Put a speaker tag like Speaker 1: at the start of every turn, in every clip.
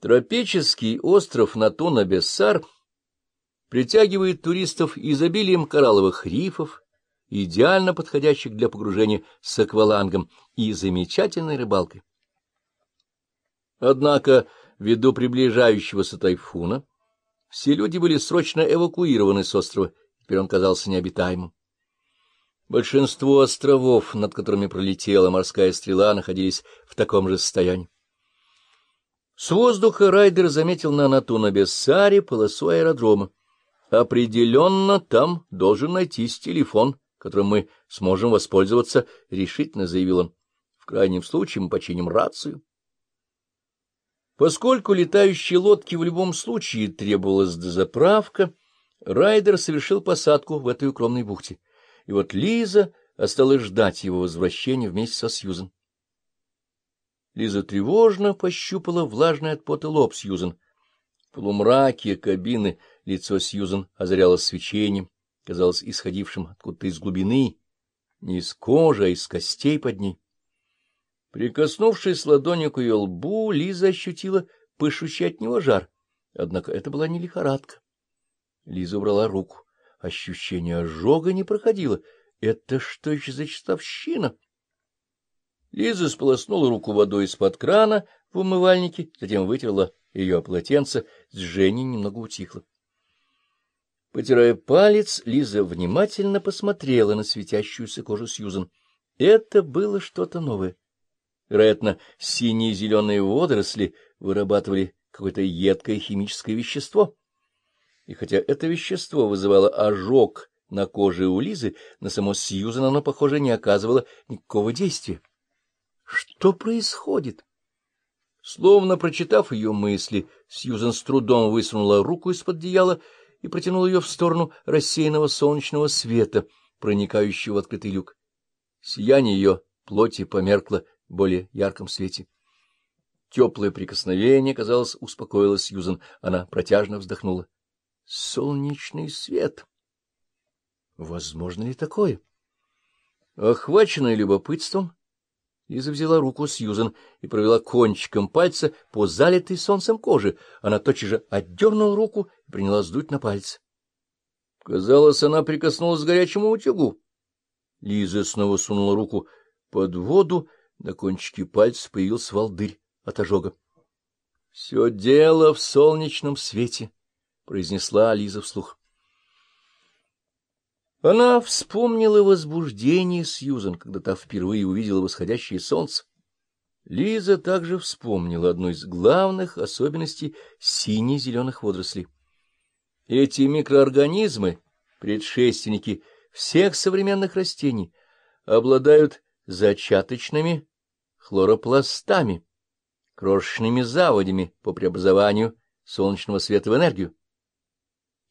Speaker 1: Тропический остров Натуна-Бессар притягивает туристов изобилием коралловых рифов, идеально подходящих для погружения с аквалангом и замечательной рыбалкой. Однако, ввиду приближающегося тайфуна, все люди были срочно эвакуированы с острова, теперь он казался необитаемым. Большинство островов, над которыми пролетела морская стрела, находились в таком же состоянии. С воздуха Райдер заметил на Натуна-Бессаре полосу аэродрома. Определенно там должен найтись телефон, которым мы сможем воспользоваться, — решительно заявил он. В крайнем случае мы починим рацию. Поскольку летающей лодке в любом случае требовалась дозаправка, Райдер совершил посадку в этой укромной бухте. И вот Лиза осталась ждать его возвращения вместе со Сьюзен. Лиза тревожно пощупала влажный от пота лоб Сьюзен. В полумраке кабины лицо Сьюзен озаряло свечением, казалось исходившим откуда-то из глубины, не из кожи, а из костей под ней. Прикоснувшись ладонью к ее лбу, Лиза ощутила пышущий от него жар. Однако это была не лихорадка. Лиза убрала руку. Ощущение ожога не проходило. Это что еще за часовщина? Лиза сполоснула руку водой из-под крана в умывальнике, затем вытерла ее полотенце, Жжение немного утихло. Потирая палец, Лиза внимательно посмотрела на светящуюся кожу Сьюзан. Это было что-то новое. Вероятно, синие и зеленые водоросли вырабатывали какое-то едкое химическое вещество. И хотя это вещество вызывало ожог на коже у Лизы, на само Сьюзан оно, похоже, не оказывало никакого действия. Что происходит? Словно прочитав ее мысли, Сьюзен с трудом высунула руку из-под одеяла и протянула ее в сторону рассеянного солнечного света, проникающего в открытый люк. Сияние ее плоти померкло в более ярком свете. Теплое прикосновение, казалось, успокоило Сьюзен. Она протяжно вздохнула. Солнечный свет! Возможно ли такое? Охваченная любопытством, Лиза взяла руку Сьюзен и провела кончиком пальца по залитой солнцем коже. Она тотчас же отдернула руку и принялась дуть на пальцы. Казалось, она прикоснулась к горячему утюгу. Лиза снова сунула руку под воду, на кончике пальца появился волдырь от ожога. — Все дело в солнечном свете, — произнесла Лиза вслух. Она вспомнила возбуждение Сьюзан, когда та впервые увидела восходящее солнце. Лиза также вспомнила одну из главных особенностей сине-зеленых водорослей. Эти микроорганизмы, предшественники всех современных растений, обладают зачаточными хлоропластами, крошечными заводями по преобразованию солнечного света в энергию.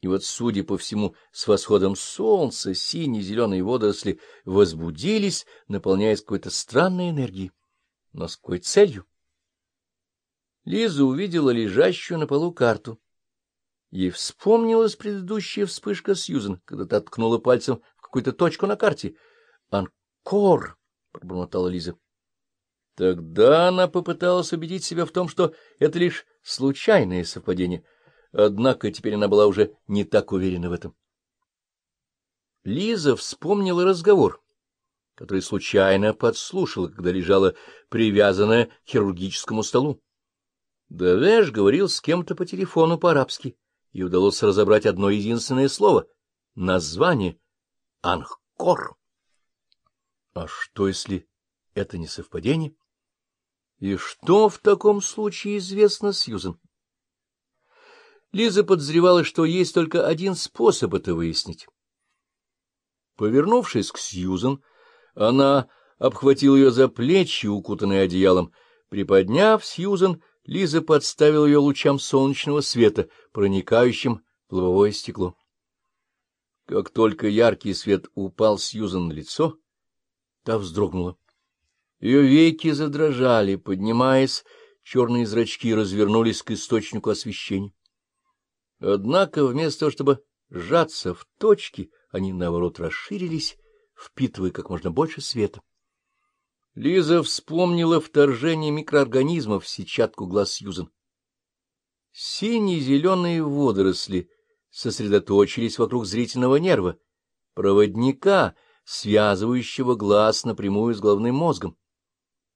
Speaker 1: И вот, судя по всему, с восходом солнца синие зеленые водоросли возбудились, наполняясь какой-то странной энергией. Но с какой целью? Лиза увидела лежащую на полу карту. Ей вспомнилась предыдущая вспышка Сьюзен, когда та ткнула пальцем в какую-то точку на карте. «Анкор!» — пробормотала Лиза. Тогда она попыталась убедить себя в том, что это лишь случайное совпадение — Однако теперь она была уже не так уверена в этом. Лиза вспомнила разговор, который случайно подслушала, когда лежала привязанная к хирургическому столу. Давеш говорил с кем-то по телефону по-арабски, и удалось разобрать одно единственное слово — название «Анхкор». А что, если это не совпадение? И что в таком случае известно Сьюзен? Лиза подозревала, что есть только один способ это выяснить. Повернувшись к Сьюзен, она обхватила ее за плечи, укутанные одеялом. Приподняв Сьюзен, Лиза подставила ее лучам солнечного света, проникающим в лобовое стекло. Как только яркий свет упал Сьюзен на лицо, та вздрогнула. Ее веки задрожали, поднимаясь, черные зрачки развернулись к источнику освещения. Однако вместо того, чтобы сжаться в точки, они, наоборот, расширились, впитывая как можно больше света. Лиза вспомнила вторжение микроорганизмов в сетчатку глаз Сьюзен. Сине-зеленые водоросли сосредоточились вокруг зрительного нерва, проводника, связывающего глаз напрямую с головным мозгом.